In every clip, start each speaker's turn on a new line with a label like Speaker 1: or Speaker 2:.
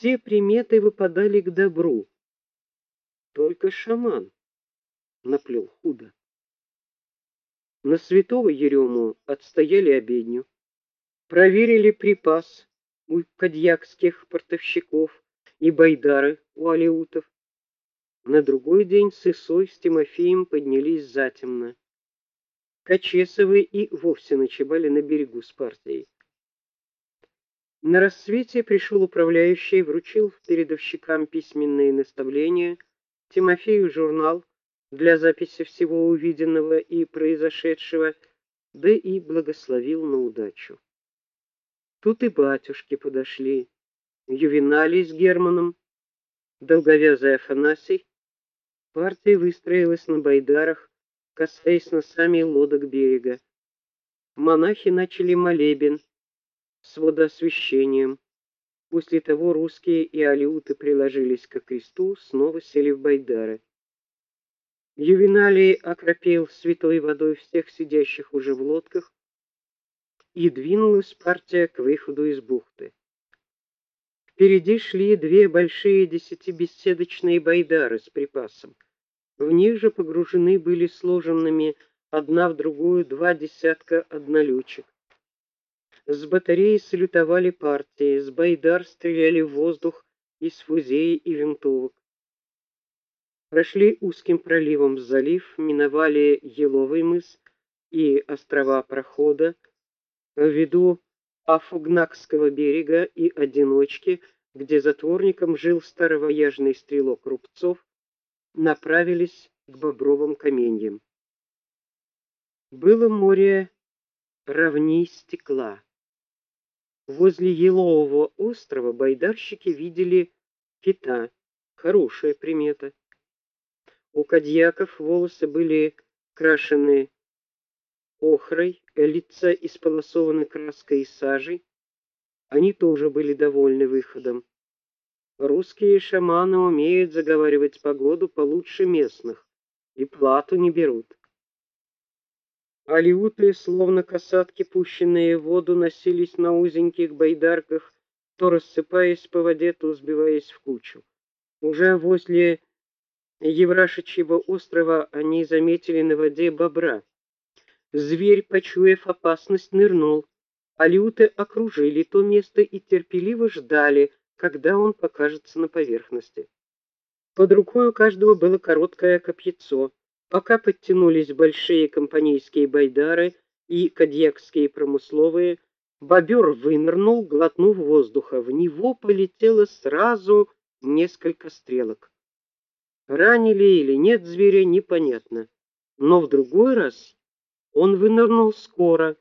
Speaker 1: Все приметы выпадали к добру. Только шаман наплел худо. На святого Ерему отстояли обедню, проверили припас у кадьякских портовщиков и байдары у алеутов. На другой день Сысой с Тимофеем поднялись затемно. Качесовы и вовсе ночевали на берегу с партией. На рассвете пришел управляющий, вручил передовщикам письменные наставления, Тимофею журнал для записи всего увиденного и произошедшего, да и благословил на удачу. Тут и батюшки подошли, Ювеналий с Германом, долговязый Афанасий. Партия выстроилась на байдарах, касаясь носами лодок берега. Монахи начали молебен с водоосвящением. После того русские и алиуты приложились к кресту, снова сели в байдары. Ювеналий окропил святой водой всех сидящих уже в лодках, и двинулась партия к выходу из бухты. Впереди шли две большие десятибеседочные байдары с припасом. В них же погружены были сложенными одна в другую два десятка однолючек. С батареи салютовали партии, с байдар стреляли в воздух из фузей и винтовок. Прошли узким проливом в залив, миновали Еловый мыс и острова Прохода, в виду Афугнакского берега и Одиночки, где затворником жил старовояжный стрелок Рубцов, направились к Бобровым каменьям. Было море равней стекла. Возле Елового острова байдарщики видели кита, хорошая примета. У кадьяков волосы были крашены охрой, лица исполосованы краской и сажей. Они тоже были довольны выходом. Русские шаманы умеют заговаривать погоду получше местных и плату не берут. Алиуты, словно касатки, пущенные в воду, носились на узеньких байдарках, то рассыпаясь по воде, то сбиваясь в кучу. Уже возле Еврашичьего острова они заметили на воде бобра. Зверь, почуяв опасность, нырнул. Алюты окружили то место и терпеливо ждали, когда он покажется на поверхности. Под рукой у каждого было короткое копьецо. Пока подтянулись большие компанейские байдары и кадьякские промысловые, бобер вынырнул, глотнув воздуха. В него полетело сразу несколько стрелок. Ранили или нет зверя, непонятно. Но в другой раз он вынырнул скоро,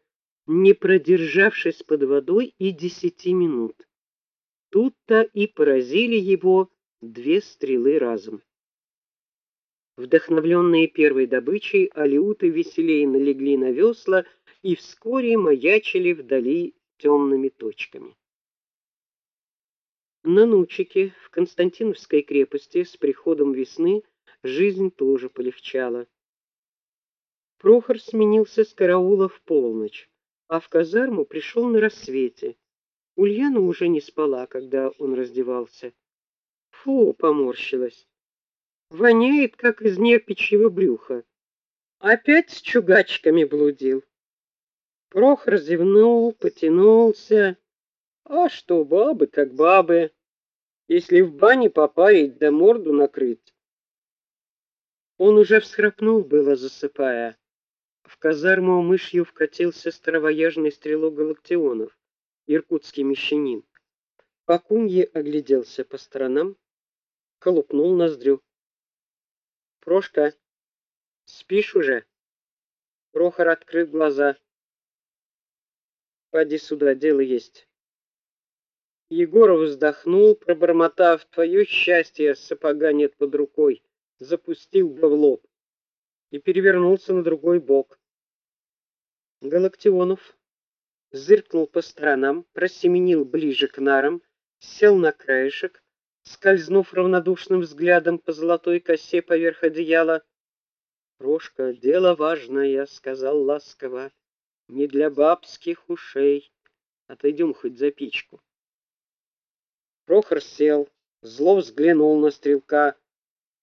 Speaker 1: не продержавшись под водой и десяти минут. Тут-то и поразили его две стрелы разом. Вдохновленные первой добычей, алиуты веселее налегли на весла и вскоре маячили вдали темными точками. На Нучике, в Константиновской крепости, с приходом весны жизнь тоже полегчала. Прохор сменился с караула в полночь, а в казарму пришел на рассвете. Ульяна уже не спала, когда он раздевался. Фу, поморщилась. Воняет, как из нерпичьего брюха. Опять с чугачками блудил. Прохор зевнул, потянулся. А что, бабы как бабы. Если в бане попаять да морду накрыть. Он уже всхрапнул было, засыпая. В казарму мышью вкатился старовояжный стрелок Галактионов, иркутский мещанин. Пакунье огляделся по сторонам, колупнул ноздрю. Прошка, спишь уже? Прохор открыл глаза. Поди сюда, дело есть. Егоров вздохнул, пробормотав: "Твое счастье, сапога нет под рукой", запустил бы в лоб и перевернулся на другой бок. Галактионов зыркнул по сторонам, просеменил ближе к нарам, сел на краешек, скользнув равнодушным взглядом по золотой косе поверх одеяла. "Прошка, дело важное", сказал ласково. "Не для бабских ушей. Отойдем хоть за печку". Прохор сел, зло взглянул на стрелка,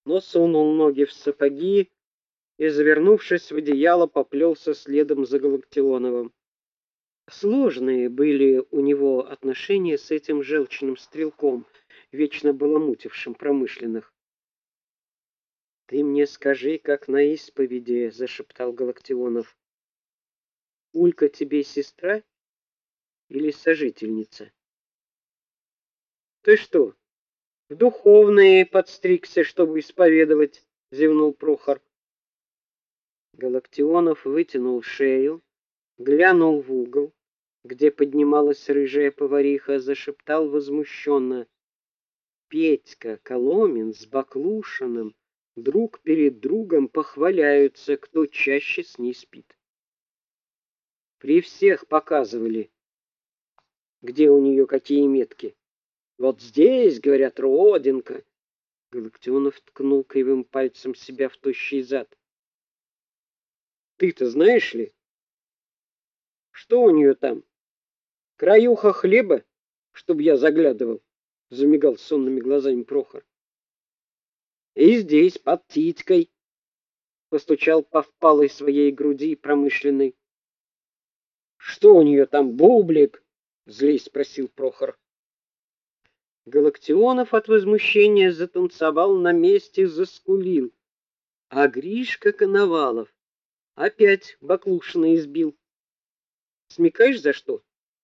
Speaker 1: но сунул ноги в сапоги и, завернувшись в одеяло, поплелся следом за Галактионовым. Сложные были у него отношения с этим желчным стрелком, вечно баламутившим промышленных. Ты мне скажи, как на исповеди, зашептал Галактионов. Улька тебе сестра или сожительница? Ты что, в духовные подстригся, чтобы исповедовать, зевнул Прохор. Галактионов вытянул шею, глянул в угол, где поднималась рыжая повариха, зашептал возмущенно. Петька Коломин с Баклушиным друг перед другом похваляются, кто чаще с ней спит. При всех показывали, где у нее какие метки. Вот здесь, говорят, родинка. Галактионов ткнул кривым пальцем себя в тощий зад. Ты-то знаешь ли, что у нее там? Краюха хлеба, чтоб я заглядывал, замигал сонными глазами Прохор. И здесь под титькой постучал по впалой своей груди промышленный. Что у нее там, бублик? злись спросил Прохор. Галактионов от возмущения затанцевал на месте, заскулил. А Гришка Коновалов Опять Баклушина избил. Смекаешь, за что?